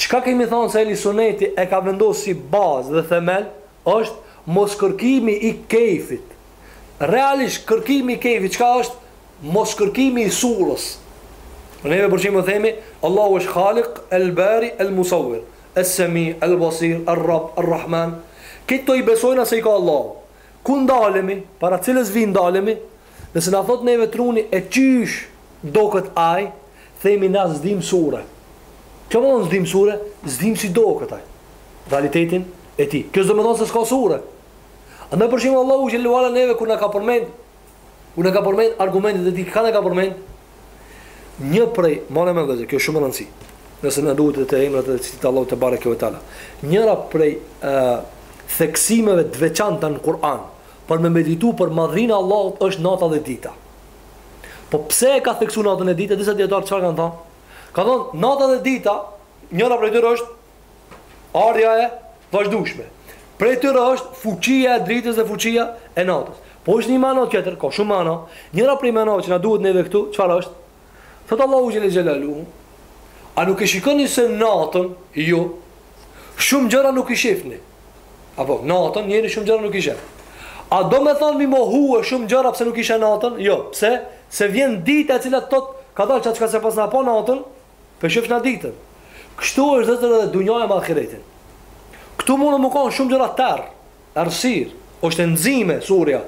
Çka kemi thënë se Ehli Sunneti e ka vendosur si bazë dhe themel është moskërkimi i kejfit. Realisht kërkimi i kejfit çka është? Moskërkimi i surës. Por neve për shembull themi Allahu është Khalik, El Bari, El Musawwir, El Semi, El Basir, El Rabb, El Rahman. Këto i besojmë se i ka Allahu. Ku ndalemi, para cilës vijë ndalemi? Nëse na thotë neve truni e qysh doket ai, themi na s'dimë sure. Ç'do me thënë s'dimë sure? S'dimë si doket ai. Realitetin e tij. Kjo s'do me thënë se s'ka sure. Andaj për shembull Allahu xhelle ue ala neve kur na ka përmend, kur na ka përmend argumentet e tij, ka na ka përmend një prej, mbani mend, kjo shumë rëndësi. Nëse na duhet te emrat e cilësitë e Allahut tebareke ve taala. Njëra prej theksimeve të veçanta në Kur'an, Për me meditu për madhrinë e Allahut është nata dhe dita. Po pse e ka theksu natën e ditën, disa dijetarë çfarë kanë thonë? Kanë thonë, nata dhe dita, njëra prej tyre është ardhja e vazhdueshme. Prej tyre është fuqia e dritës dhe fuqia e natës. Po është një mana tjetër, ka shumë mana. Njëra prej manave që na duhet neve këtu, çfarë është? Thotë Allahu xhelle xhelaluhu, A nuk e shikoni se natën ju shumë gjëra nuk i shifni? Apo natën njeri shumë gjëra nuk i shef. A do me thonë m'i mohu shumë gjëra pse nuk i sheh natën? Jo, pse? Se vjen dita e cila të thotë, ka dalë qajo çka s'e pasna pa natën, po e shifna ditën. Kështu është edhe dunjaja me ahiretin. Këtu mund me kanë shumë gjëra terr, Errësirë, është e nxime surja,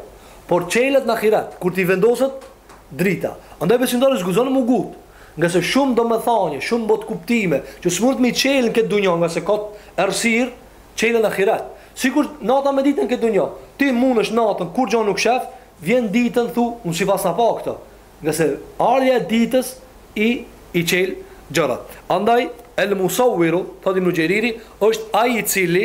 por çelët në ahiret, kur të vendoset drita. Andaj besimtari s'guxon m'u ngut, ngase shumë domethënie, shumë botëkuptime, që s'mund m'i çelë në këtë dunja, ngase ka errësirë, çelen në ahiret. Sikur nata me ditën në këtë dunja, ti mundesh natën kurrgjë nuk shef, vjen dita thu, unë s'e pasna pa këtë, ngase ardhja e ditës i i çel gjërat. Andaj, El-Musawwiru, thotë Ibn Xheriri, është ai i cili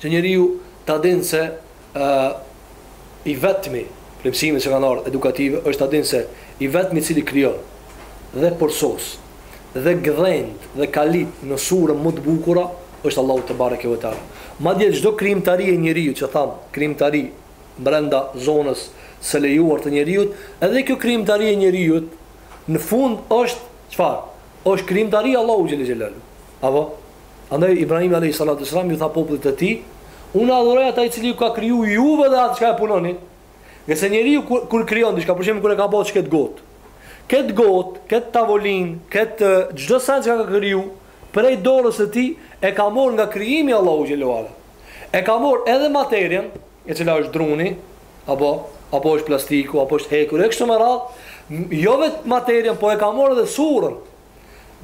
Që njeriu ta dinë se i vetmi, prej mësimeve që kanë ardhur edukative, është ta dinë se i vetmi i cili krijon dhe përsos dhe gdhend dhe skalit në surën më të bukur është Allahu tebareke ve teala. Madje çdo krijimtari e njeriut që thamë, krijimtari brenda zonës së lejuar të njeriut, edhe kjo krijimtari e njeriut në fund është çfarë? Është krijimtari e Allahut xhelle xhelaluhu. Apo? Andaj Ibrahimi alayhi salatu wasalam ju tha popullit të tij, unë adhuroj atë i cili ju ka kriju juve dhe atë çka e punoni. Nëse njeriu kur, kur krijon diçka, për shembull kur e ka bërë qet gotë, këtë gotë, këtë tavolinë, këtë çdo send çka ka kriju, prej dorës së tij e ka marrë nga krijimi i Allahut xhelle ue ala. E ka marrë edhe materien, e cila është druni, apo apo është plastiku, apo është hekur, e kështu me radhë, jo veç materien, po e ka marrë edhe surën.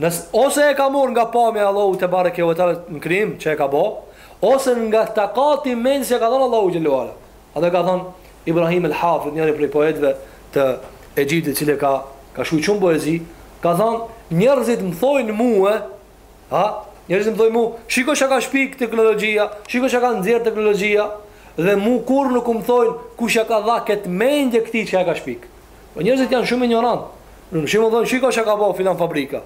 Nëse ose e ka marrë nga pamja e Allahut tebareke ve teala në krijim që e ka bë, ose nga takati i mendjes që ka dhënë Allahu xhelalu ala. Andaj ka thanë Ibrahim el Hafidh, njëri prej poetëve të Egjiptit, i cili ka ka shkruar shumë poezi, ka thënë njerëzit më thojnë mua, ha, njerëzit më thojnë mua, shiko çka ka shpik teknologjia, shiko çka ka nxjerr teknologjia dhe mu kurrë nuk më thojnë kush ia ka dha këtë mendje këtij që ka shpik. Po njerëzit janë shumë injorant. Nuk shemë, thonë shiko çka ka ba filan fabrika.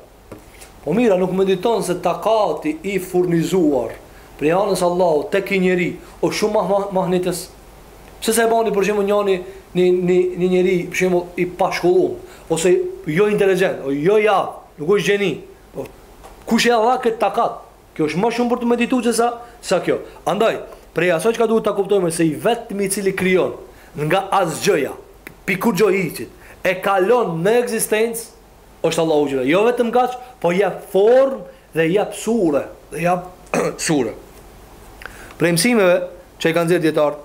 Po mira nuk mediton se takati i furnizuar prej anës Allahut tek ai njeri o shumë mah, mah, mahnitës. Pse s'e bani për shembull njëri një një një njeri për shembull i pashkollum ose jo inteligjent, o jo ja, nuk është gjeni. Po kush ia dha këtë takat? Kjo është ma shumë për të meditu se sa sa kjo. Andaj, prej asaj çka duhet ta kuptojmë se i vetmi i cili krijon nga asgjëja, pi kurrgjo hiçit, e kalon në ekzistencë, është Allahu xhela. Jo vetëm kaq, po jep formë dhe jep sure, dhe jep sure. Prej mësimeve që i kanë nxjerrë dietarët,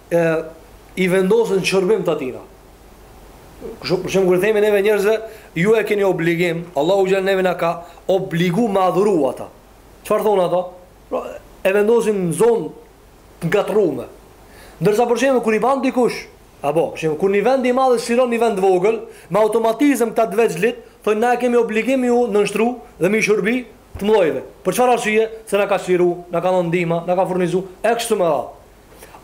e i vendosen n'shërbim të atina. Kështu për shemb kur themi neve njerëzve, ju e keni obligim, Allahu xhel neve na ka obligu me e adhuru ata. Çfarë thonë ata? Pra, e vendosin në zonë të ngatërruar. Ndërsa për shemb kur i ban dikush, apo për shemb kur një vend i madh çliron një vend të vogël, me automatizëm këta të vegjlit thonë na e kemi obligim m'ju nënshtru dhe m'i shërby të mëdhajve. Për çfarë arsye? Se na ka çliru, na ka dhënë ndihma, na ka furnizu, e kështu me radhë.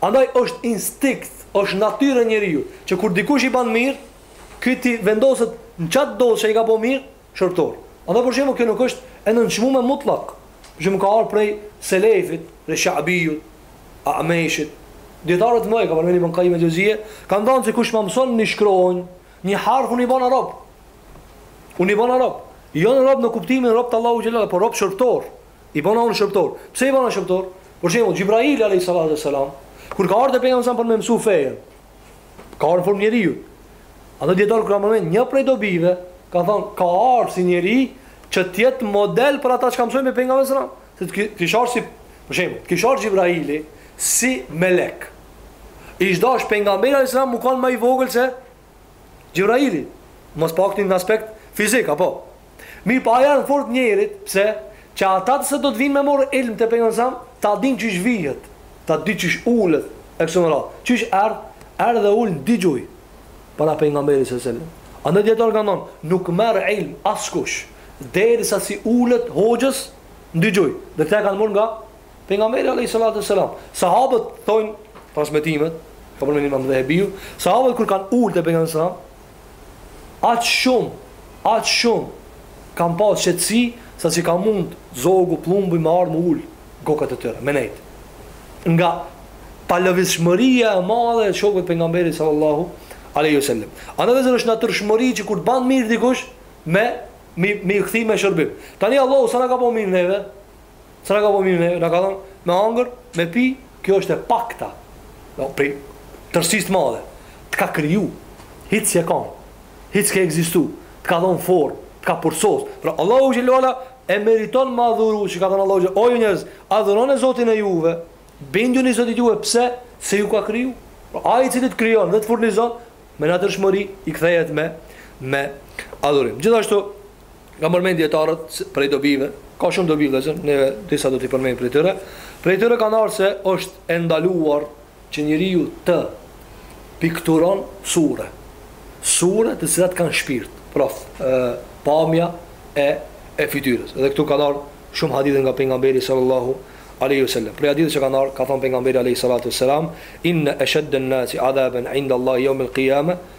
Andaj është instinkt, është natyrë e njeriut, që kur dikush i ban mirë, ky t'i vendoset në qat dozë që i ka bo mirë, shërbëtor. Andaj për shembull kjo nuk është e nënçmume mutlak. Për shembull ka ardhur prej selefit, prej Sha'abiut, A'meshit, dijetarëve të mëdhenj, ka përmend Ibn Kajjim el-Xheuzije, kanë thënë se kush më mëson ni shkronjë, një harf unë i bona rob. Unë i bona rob. Jo në rob në kuptimin rob të Allahu xhelal, por rob shërbëtor. I bona unë shërbëtor. Pse i bona shërbëtor? Për shembull, Xhibraili alayhi salatu wassalam, kur ka ardhur te pejgamberi sa për me mësu fejen, ka ardhur n'form njeriu. Ata dijetarë kur kanë përmend një prej dobive, ka thënë ka ardhur si njeri që të jetë model për ata që kanë me mësu me pejgamberin sallallahu alajhi wasallam, se të kish ardhur si për shembull, të kish ardhur Xhibraili si melek. I dashuri pejgamberi sallallahu alajhi wasallam u kanë ma i vogël se Xhibraili, m'së pakti në aspekt fizik, apo? Mirpo ai ja n'form njerit, pse? Që ata të cilët do të vijnë me marrë ilm te pejgamberi sa, ta dinë qysh vihet, ta dinë qysh ulet e kështu me radhë. Qysh erdh? Erdh dhe u ul n'dy gjuj para pejgamberit sa selam. Andaj dijetarët kanë thënë, nuk merr ilm askush derisa s'i ulet hoxhës n'dy gjuj. Dhe këtë e kanë marrë nga Pejgamberi alejhi salatu selam, sahabët thonë transmetimet, ka përmendur Imam Dhehebiu, sahabët kur kanë ulë te pejgamberi selam, aq shumë, aq shumë kanë pas shqetësi saqë ka mund zogu, pllumi me ardhë me u ul n'kokat e tyre, me nejt. Nga palëvizshmëria e madhe e shokëve t'pejgamberit sallallahu alaihi wasallam. A, vëllezër, është natyrshmëri që kur të ban mirë dikush me me ia kthy me shërbim. Tani Allahu sa na ka bën mirë neve, Çfar ka bo mirë neve, na ka dhënë me hangër, me pi, kjo është e pakta, prej tërësisë të madhe, të ka kriju, hiç s'ke kanë, hiç s'ke ekzistu, të ka dhënë formë, të ka përsosë, pra Allahu xhelalu ala e meriton me adhuru, që ka thënë Allahu xhelalu, o ju njerëz, adhuroni Zotin e juve, binduni Zotit juve, pse, se ju ka kriju, pra ai i cili të krijon dhe të furnizon, me natyrshmëri i kthehet me me adhurim. Gjithashtu Kanë përmend dijetarët prej dobive, ka shumë dobi vëllezër, dhe ne disa do t'i përmendim prej tyre, prej tyre kanë ardhur se është e ndaluar që njeriu të pikturon sure, sure të cilat kanë shpirt, pra pamja e e fytyrës. Dhe këtu kanë ardhur shumë hadithe nga pejgamberi sallallahu alaihi wasallam. Prej haditheve që kanë ardhur, ka thënë pejgamberi alaihi salatu wasalam, inna ashadda an-nasi adhaban 'inda Allahi yawm al-qiyamah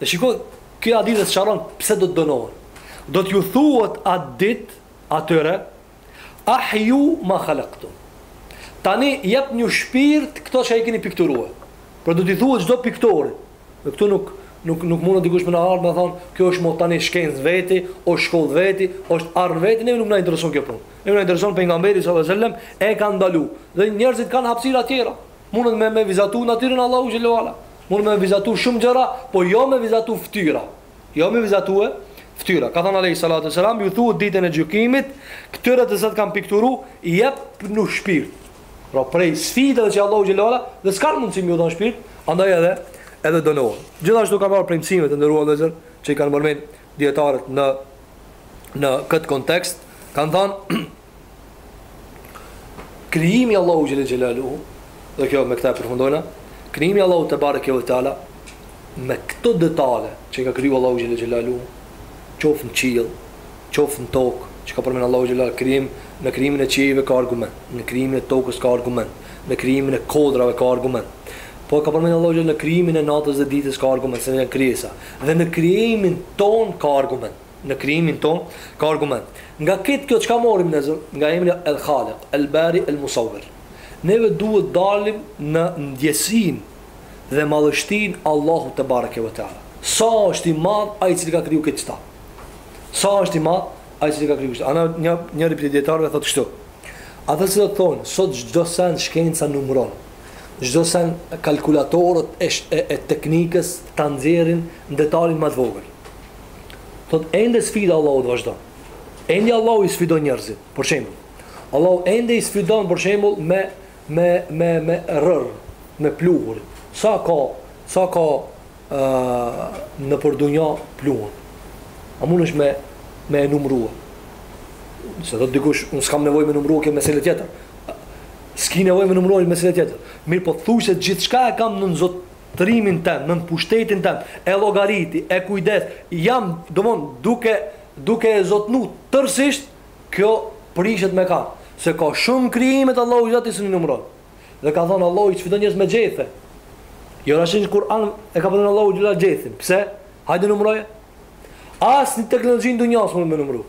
Dhe shiko, ky hadith e sqaron pse do të dënohen. Do t'ju thuhet atë ditë atyre ahyu ma khalaqtum. Tani jepnu shpirt këto që i keni pikturuar. Pra do t'i thuhet çdo piktori. Dhe këtu nuk nuk nuk mundet dikush me na ardhë me thonë, kjo është ma tani shkencë n'veti, është shkollë n'veti, është art n'veti, ne nuk na intereson kjo punë. Ne na intereson pejgamberi sallallahu alajhi wasallam e ka ndalu. Dhe njerëzit kanë hapësira të tjera. Mundën me me vizatu natyrën e Allahu xhelalu ala. Mund me vizatu shumë gjëra, po jo me vizatu ftyra. Jo me vizatu ftyra. Ka thënë alejhi salatu ve selam, ju thuhet ditën e gjykimit, këtyre të cilët kanë pikturu, jepnu shpirt. Pra prej sfidave që Allahu xhelalu ala, dhe s'kanë mundësi me u dhënë shpirt, andaj edhe, edhe dënohen. Gjithashtu ka prej mësimeve, të nderuar vëllezër, që i kanë përmend dijetarët në, në këtë kontekst, kanë thënë, Krijimi i Allahu xhel xhelalu, dhe kjo me këtë e përfundojna, krijimi i Allahu tebareke ve teala me këto detale që ka kriju Allahu xhel xhelalu, qoftë në qiell, qoftë në tokë, që ka përmend Allahu xhel xhelalu krijim, në krijimin e qiejve ka argument, në krijimin e tokës ka argument, në krijimin e kodrave ka argument. Po ka përmend Allahu xhel në krijimin e natës dhe ditës ka argument, se janë krijesa. Dhe në krijimin ton ka argument. në krijimin tonë ka argument nga ketë kjo çka morim ne sot nga emri el khaliq el bari el musawwir neve duhet dalim në ndjesinë e madhështisë Allahut te bareke ve teala sa është i madh ai i cili ka kriju këtë qita sa është i madh ai i cili ka kriju kështu andaj njëri prej dietarëve thotë kështu Ata si do të thonë, sot çdo sen shkenca numëron, çdo sen kalkulatorët e, e, e teknikës ta nxjerrin në detajin më të vogël. Thot ende sfida Allahut vazhdon. Ende Allahu i sfidon njerëzit. Për shembull, Allahu ende i sfidon për shembull me me me me rrr, me pluhur. Sa ka, sa ka ë nëpër dunja pluhur. A mundesh me me e numëru? Se thotë dikush, unë s'kam nevojë me numëru kjo mesele tjetër. S'ki nevojë me numëru kjo mesele tjetër. Mirë po thuaj se gjithçka e kam në zot trimin tem, nën pushtetin tem, e llogariti, e kujdes, jam, domthon, duke duke e zotnu tërësisht, kjo prishet me kan, se ka shumë krijime të Allahut që ti s'mun i numëron. Dhe ka thënë Allahu sfidon njerëz me gjethe. Jo rastësisht n'Kur'an e ka përmend Allahu xhela gjethin. Pse? Hajde numëroje. Asnjë teknologji n'dunja s'mund me numëru.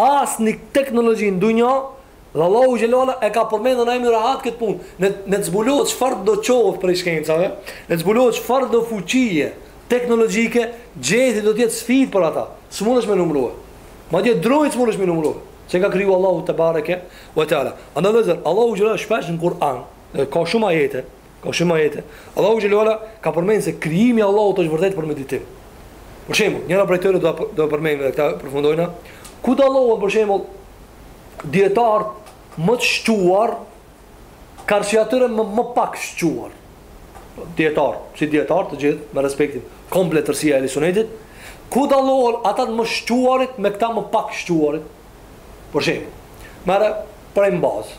Asnjë teknologji n'dunja Dhe Allahu xhela uala e ka përmend n'mënyrë rahat këtë punë, le le të zbulohet çfarëdo qoftë prej shkencave, le të zbulohet çfarëdo fuqie teknologjike, gjethi do të jetë sfidë për ata, s'mundesh me numërue. Madje drunjtë s'mundesh me numërue, se e ka kriju Allahu te bareke ue teala. Andaj vëllezër, Allahu xhela uala shpesh në Kur'an, ka shumë ajete, Ka shumë ajete. Allahu xhela uala ka përmendur se krijimi i Allahut është vërtet për meditim. Për shembull, njëra prej tyre do, do përmend edhe ta përfundojna. Ku dallohen për shembull dietar më të shquar karshi atyre më, më pak shquar dietar, si dietar të gjithë me respekt, komplet tërësia e ehli sunetit, ku dallohen ata të më shquarit me këta më pak shquarit? Për shembull, merre prej në bazë.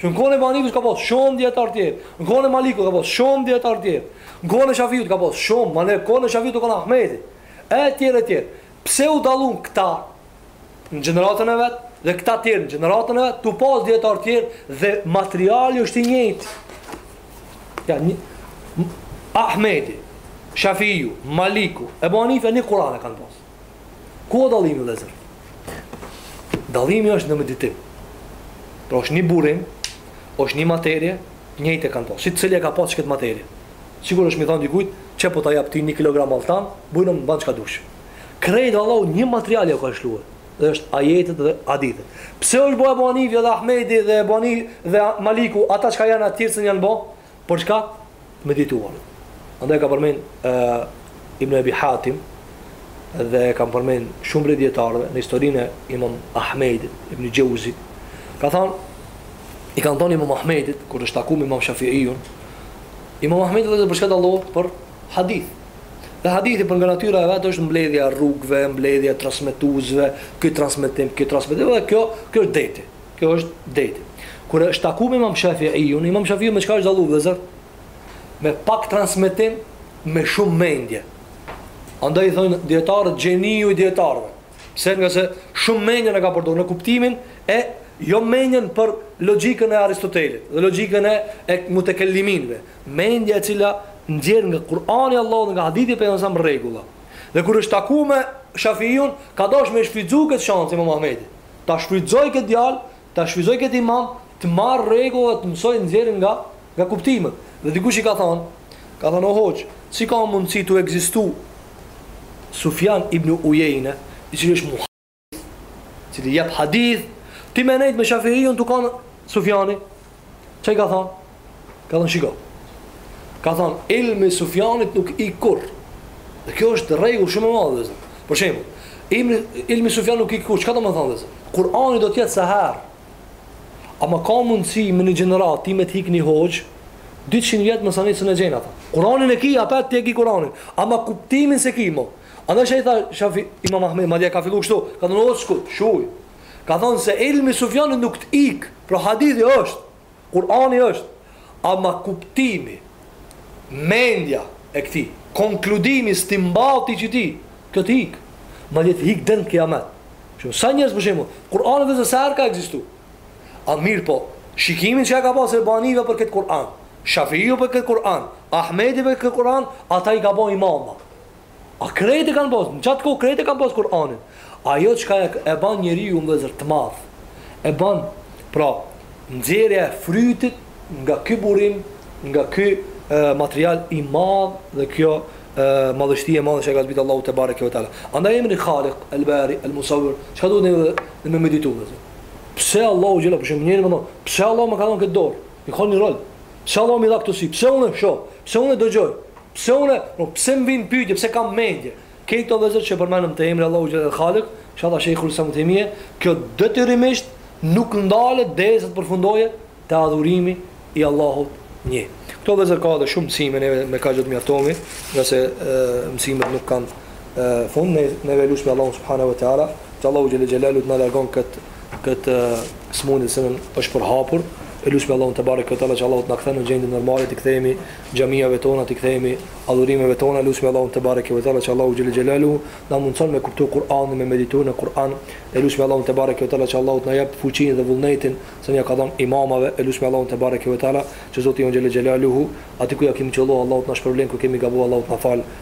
Që në kohën e Ebu Hanifes ka pas shumë dietar të tjerë. Në kohën e Malikut ka pas shumë dietar të tjerë. Në kohën e Shafiut ka pas shumë, ma në kohën e Shafiut u kanë Ahmeti. E tjerë e tjerë. Pse u dallun këta në gjeneratën e vet dhe këta të tjerë në gjeneratën e vet, tu pas dietar të tjerë dhe materiali është i njëjtë. Ja, një, Ahmeti, Shafiu, Maliku, Ebu Hanife një Kur'an kanë pas. Ku o dallimi vëllezër? Dallimi është në meditim. Pra është një burim, është një materie, njëjtë e kanë pas. Secili e ka pas qët materie. Sikurse me i thanë dikujt, qe po të jap ty një kilogram alltën, bon me ba çka dush. Krejtve Allahu një material ju ka lëshu. Dhe është ajetet dhe hadithet. Pse është bo Ebu Hanife dhe Ahmedi, Ebu Hanife dhe Maliku, ata çka janë, e të tjerët s'janë bo? Për çka? Me mëditu. Andaj ka përmend Ibn Abi Hatim dhe kanë përmend shumë prej dietarëve në historinë e Imam Ahmedit, Ibn Xheuzi, ka thënë i kanë thënë Imam Ahmedit kur është takuar me Imam Shafiun, Imam Ahmedi dhe për çka dallohet për hadith. Dhe hadithi për nga natyra e vet është mbledhja e rrugëve, mbledhja e transmetuesve, ky transmetim, ky transmetim dhe kjo, kjo është deti. Kjo është deti. Kur është takuar me Imam Shafiun, Imam Shafiu me çka është dalluar vëllezër? Me pak transmetim, me shumë mendje. Andaj i thonë dietarët gjeniu i dietarëve. Pse ngase shumë mendjen e ka përdorur në kuptimin e jo mendjen për logjikën e Aristotelit dhe logjikën e, e mutekelliminëve. Mendja e cila nxjerr nga Kur'ani i Allahut dhe nga hadithi i pejgamberit rregulla. Dhe kur është takuar me Shafiun, ka dashur me shfrytëzuar këtë shans Imam Ahmedi. Ta shfrytëzojë këtë djalë, ta shfrytëzojë këtë imam, të marrë rregulla, të mësojë, të nxjerrë nga, nga kuptimet. Dhe dikush i ka thënë, ka thënë o hoxhë, si ka mundësi tu ekzistu Sufjan ibn Ujejne, i cili është muhaddith, i cili jep hadith, ti me nejtë me Shafi'ijun tu kanë Sufjani? Çka ka thonë? Ka thonë shiko. Ka thonë ilmi i Sufjanit nuk ik kurrë. Dhe kjo është rregull shumë i madh dhe zot. Për shembull, ilmi ilmi i Sufjanit nuk ik kurrë. Çka do të thonë zot? Kurani do të jetë saherë. Ama ka mundësi me një gjenerat ti me t'hikë një hoxhë, 200 vjetë mas anej s'e gjen ata. Kuranin e ki, apet ti e ki Kuranin. Ama kuptimin s'e ki mo. Andaj ç' i tha, shafi, imam Ahmed, madje ka fillu kështu, ka thënë hoxhë shku, shuj. Ka thënë se ilmi i Sufjanit nuk të ikë, pra hadithi është, Kur'ani është, ama kuptimi, mendja e këtij, konkludimi, istinbati i qëtij, kjo të ikë, madje të ikë deri në kijamet. Shumë sa njerëz për shembull, Kur'ani vetë saherë ka ekzistu. Ama mirëpo, shikimin që e ka pasë Ebu Hanife për këtë Kur'an, Shafiu për këtë Kur'an, Ahmedi për këtë Kur'an, ata i ka bë imama. A krejt e kanë pas, në qatë kohë krejt e kanë pas Kur'anin. Ajo çka e ban njeriun vëllezër të madh, e ban pra nxjerrja e frytit nga ky burim, nga ky material i madh dhe kjo madhështi e madhe që e ka zbrit Allahu te bareke ve teala. Andaj emri El Halik, El Bari, El Musawwir, çka duhet neve me meditu vëllezër? Pse Allahu xhele, për shembull njeri më thon, pse Allahu më ka dhënë këtë dorë? I ka një rol. Pse Allahu m'i dha këto sy? Pse unë shoh? Pse unë dëgjoj? Pse unë, po pse më vijnë pyetje? Pse kam mendje? Këto vëllezër që përmendëm te emri Allahu xhele xhelaluhu, inshallah shejhu sa më të mirë, kjo detyrimisht nuk ndalet derisa të përfundojë te adhurimi i Allahut Një. Këto vëllezër ka edhe shumë mësime neve me kaq mjaftohemi, nëse mësimet nuk kanë fund, ne, neve lusim Allahun subhanahu wa ta'ala, që Allahu xhele xhelaluhu të na largon këtë këtë sëmundje të cilën është përhapur. E lutemi Allahun te bareke teala që Allahu të na kthejë në gjendje normale, të kthehemi xhamive tona, të kthehemi adhurimeve tona. Lutemi Allahun te bareke teala që Allahu xhele xhelalu na mundson me kuptu Kur'anin, me meditu në Kur'an. E lutemi Allahun te bareke teala që Allahu të na jap fuqinë dhe vullnetin që u ka dhënë imamave. E lutemi Allahun te bareke teala që Zoti jon xhele xhelaluhu, aty ku ja kemi qëllu Allahu të na shpërblen, ku kemi gabu Allahu të na fal.